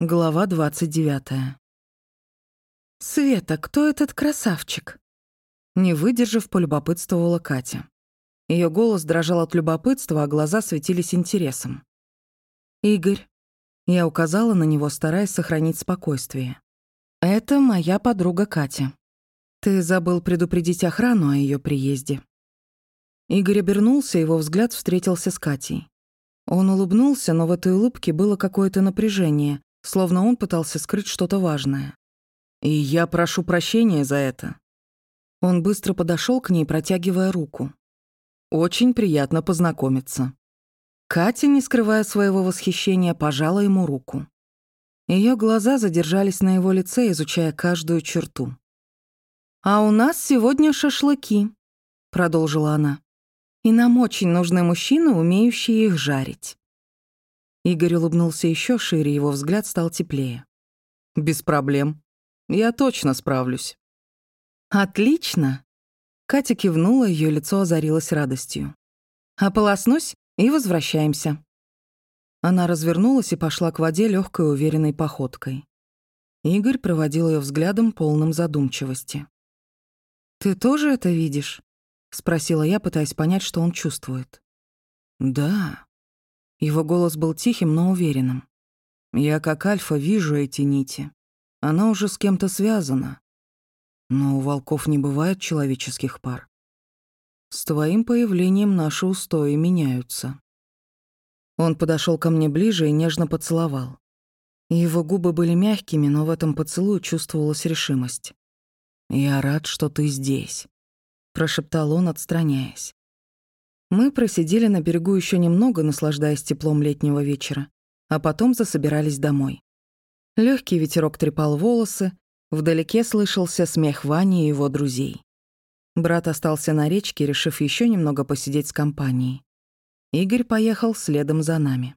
Глава 29. «Света, кто этот красавчик?» Не выдержав, полюбопытствовала Катя. Ее голос дрожал от любопытства, а глаза светились интересом. «Игорь». Я указала на него, стараясь сохранить спокойствие. «Это моя подруга Катя. Ты забыл предупредить охрану о ее приезде». Игорь обернулся, его взгляд встретился с Катей. Он улыбнулся, но в этой улыбке было какое-то напряжение, словно он пытался скрыть что-то важное. «И я прошу прощения за это». Он быстро подошел к ней, протягивая руку. «Очень приятно познакомиться». Катя, не скрывая своего восхищения, пожала ему руку. Ее глаза задержались на его лице, изучая каждую черту. «А у нас сегодня шашлыки», — продолжила она. «И нам очень нужны мужчины, умеющие их жарить». Игорь улыбнулся еще шире, его взгляд стал теплее. «Без проблем. Я точно справлюсь». «Отлично!» Катя кивнула, ее лицо озарилось радостью. «Ополоснусь и возвращаемся». Она развернулась и пошла к воде легкой уверенной походкой. Игорь проводил ее взглядом, полным задумчивости. «Ты тоже это видишь?» — спросила я, пытаясь понять, что он чувствует. «Да», его голос был тихим, но уверенным. «Я как Альфа вижу эти нити. Она уже с кем-то связана. Но у волков не бывает человеческих пар. С твоим появлением наши устои меняются». Он подошел ко мне ближе и нежно поцеловал. Его губы были мягкими, но в этом поцелуе чувствовалась решимость. «Я рад, что ты здесь», — прошептал он, отстраняясь. Мы просидели на берегу еще немного, наслаждаясь теплом летнего вечера, а потом засобирались домой. Легкий ветерок трепал волосы, вдалеке слышался смех Вани и его друзей. Брат остался на речке, решив еще немного посидеть с компанией. Игорь поехал следом за нами.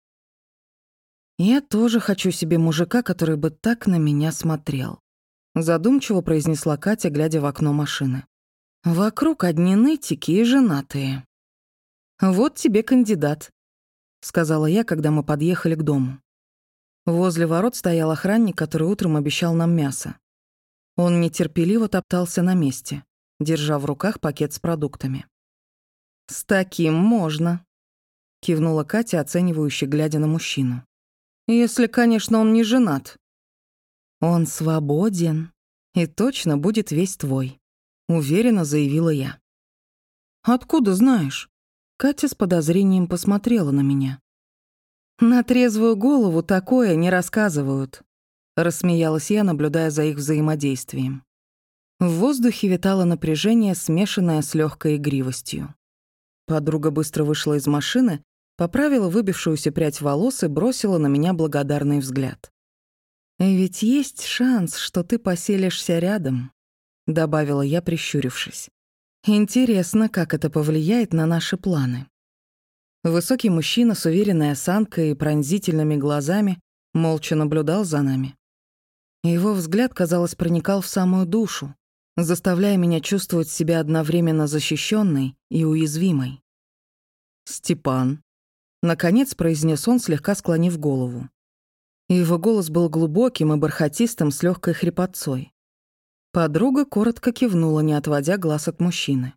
«Я тоже хочу себе мужика, который бы так на меня смотрел», задумчиво произнесла Катя, глядя в окно машины. «Вокруг одни нытики и женатые». «Вот тебе кандидат», — сказала я, когда мы подъехали к дому. Возле ворот стоял охранник, который утром обещал нам мясо. Он нетерпеливо топтался на месте, держа в руках пакет с продуктами. «С таким можно», — кивнула Катя, оценивающе глядя на мужчину. «Если, конечно, он не женат». «Он свободен и точно будет весь твой», — уверенно заявила я. «Откуда знаешь?» Катя с подозрением посмотрела на меня. «На трезвую голову такое не рассказывают», — рассмеялась я, наблюдая за их взаимодействием. В воздухе витало напряжение, смешанное с легкой игривостью. Подруга быстро вышла из машины, поправила выбившуюся прядь волос и бросила на меня благодарный взгляд. «Ведь есть шанс, что ты поселишься рядом», — добавила я, прищурившись. Интересно, как это повлияет на наши планы. Высокий мужчина с уверенной осанкой и пронзительными глазами молча наблюдал за нами. Его взгляд, казалось, проникал в самую душу, заставляя меня чувствовать себя одновременно защищенной и уязвимой. «Степан», — наконец произнес он, слегка склонив голову. Его голос был глубоким и бархатистым с легкой хрипотцой. Подруга коротко кивнула, не отводя глаз от мужчины.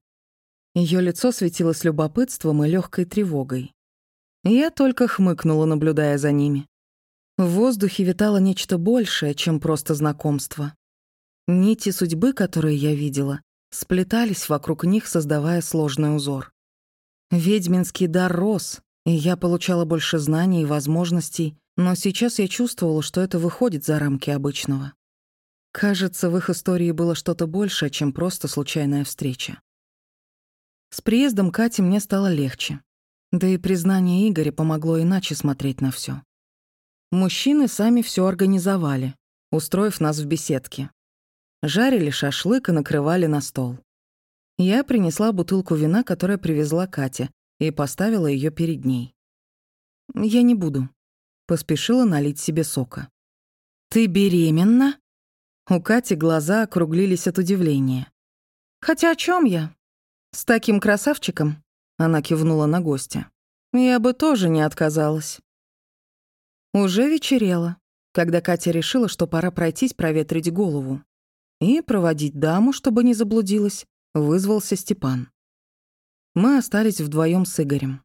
Ее лицо светилось любопытством и легкой тревогой. Я только хмыкнула, наблюдая за ними. В воздухе витало нечто большее, чем просто знакомство. Нити судьбы, которые я видела, сплетались вокруг них, создавая сложный узор. Ведьминский дар рос, и я получала больше знаний и возможностей, но сейчас я чувствовала, что это выходит за рамки обычного. Кажется, в их истории было что-то большее, чем просто случайная встреча. С приездом Кати мне стало легче. Да и признание Игоря помогло иначе смотреть на все. Мужчины сами все организовали, устроив нас в беседке. Жарили шашлык и накрывали на стол. Я принесла бутылку вина, которую привезла Катя, и поставила ее перед ней. «Я не буду», — поспешила налить себе сока. «Ты беременна?» У Кати глаза округлились от удивления. «Хотя о чем я? С таким красавчиком?» Она кивнула на гостя. «Я бы тоже не отказалась». Уже вечерело. когда Катя решила, что пора пройтись проветрить голову. И проводить даму, чтобы не заблудилась, вызвался Степан. Мы остались вдвоем с Игорем.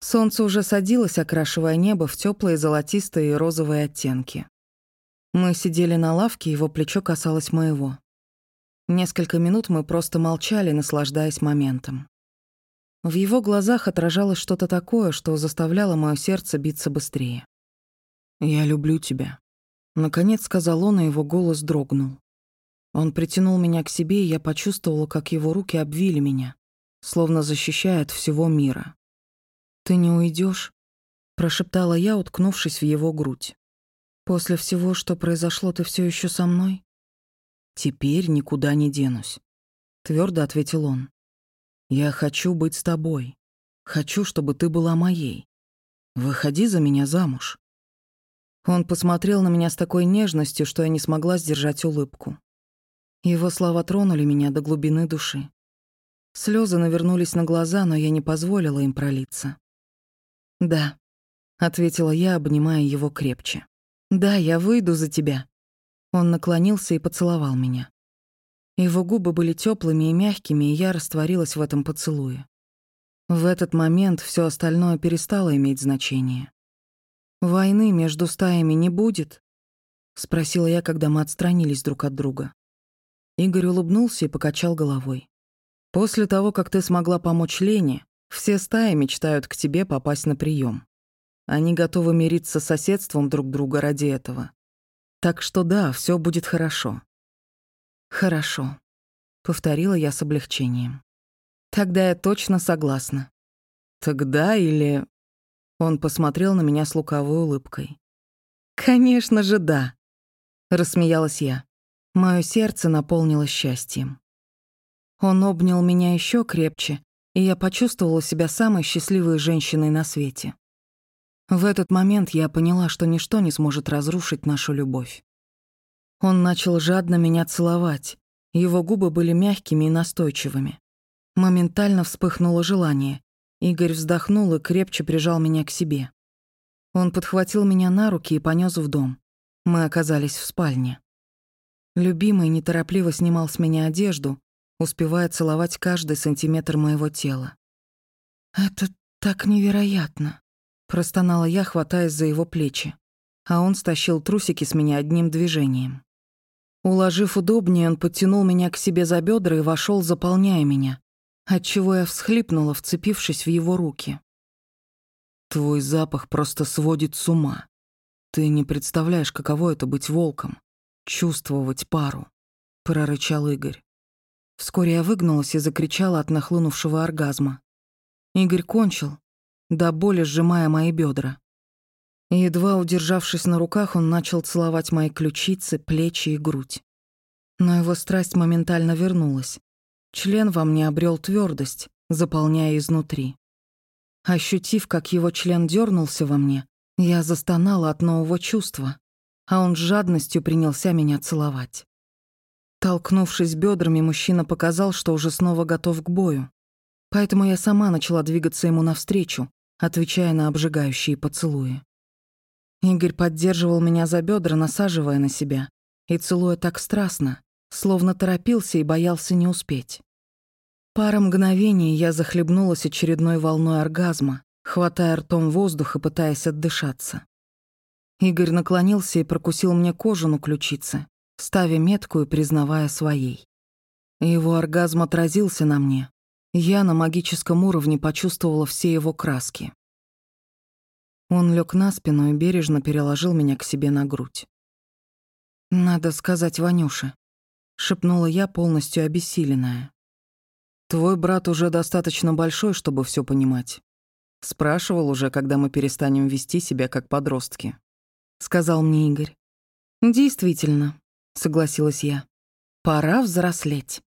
Солнце уже садилось, окрашивая небо в теплые золотистые и розовые оттенки. Мы сидели на лавке, его плечо касалось моего. Несколько минут мы просто молчали, наслаждаясь моментом. В его глазах отражалось что-то такое, что заставляло мое сердце биться быстрее. «Я люблю тебя», — наконец сказал он, и его голос дрогнул. Он притянул меня к себе, и я почувствовала, как его руки обвили меня, словно защищая от всего мира. «Ты не уйдешь? прошептала я, уткнувшись в его грудь. «После всего, что произошло, ты все еще со мной?» «Теперь никуда не денусь», — твердо ответил он. «Я хочу быть с тобой. Хочу, чтобы ты была моей. Выходи за меня замуж». Он посмотрел на меня с такой нежностью, что я не смогла сдержать улыбку. Его слова тронули меня до глубины души. Слезы навернулись на глаза, но я не позволила им пролиться. «Да», — ответила я, обнимая его крепче. «Да, я выйду за тебя». Он наклонился и поцеловал меня. Его губы были теплыми и мягкими, и я растворилась в этом поцелуе. В этот момент все остальное перестало иметь значение. «Войны между стаями не будет?» — спросила я, когда мы отстранились друг от друга. Игорь улыбнулся и покачал головой. «После того, как ты смогла помочь Лене, все стаи мечтают к тебе попасть на прием. Они готовы мириться с соседством друг друга ради этого. Так что да, все будет хорошо. Хорошо, повторила я с облегчением. Тогда я точно согласна. Тогда или... Он посмотрел на меня с лукавой улыбкой. «Конечно же, да», — рассмеялась я. Мое сердце наполнилось счастьем. Он обнял меня еще крепче и я почувствовала себя самой счастливой женщиной на свете. В этот момент я поняла, что ничто не сможет разрушить нашу любовь. Он начал жадно меня целовать, его губы были мягкими и настойчивыми. Моментально вспыхнуло желание. Игорь вздохнул и крепче прижал меня к себе. Он подхватил меня на руки и понёс в дом. Мы оказались в спальне. Любимый неторопливо снимал с меня одежду, успевая целовать каждый сантиметр моего тела. «Это так невероятно», — простонала я, хватаясь за его плечи, а он стащил трусики с меня одним движением. Уложив удобнее, он подтянул меня к себе за бедра и вошел, заполняя меня, отчего я всхлипнула, вцепившись в его руки. «Твой запах просто сводит с ума. Ты не представляешь, каково это быть волком, чувствовать пару», — прорычал Игорь. Вскоре я выгнулась и закричала от нахлынувшего оргазма. Игорь кончил, до боли сжимая мои бедра. Едва удержавшись на руках, он начал целовать мои ключицы, плечи и грудь. Но его страсть моментально вернулась. Член во мне обрел твердость, заполняя изнутри. Ощутив, как его член дернулся во мне, я застонала от нового чувства, а он с жадностью принялся меня целовать. Толкнувшись бедрами, мужчина показал, что уже снова готов к бою. Поэтому я сама начала двигаться ему навстречу, отвечая на обжигающие поцелуи. Игорь поддерживал меня за бедра, насаживая на себя, и целуя так страстно, словно торопился и боялся не успеть. Пара мгновений я захлебнулась очередной волной оргазма, хватая ртом воздух и пытаясь отдышаться. Игорь наклонился и прокусил мне кожу на ключице, ставя метку и признавая своей. Его оргазм отразился на мне. Я на магическом уровне почувствовала все его краски. Он лег на спину и бережно переложил меня к себе на грудь. «Надо сказать Ванюше», — шепнула я, полностью обессиленная. «Твой брат уже достаточно большой, чтобы все понимать. Спрашивал уже, когда мы перестанем вести себя как подростки», — сказал мне Игорь. «Действительно, — согласилась я. «Пора взрослеть».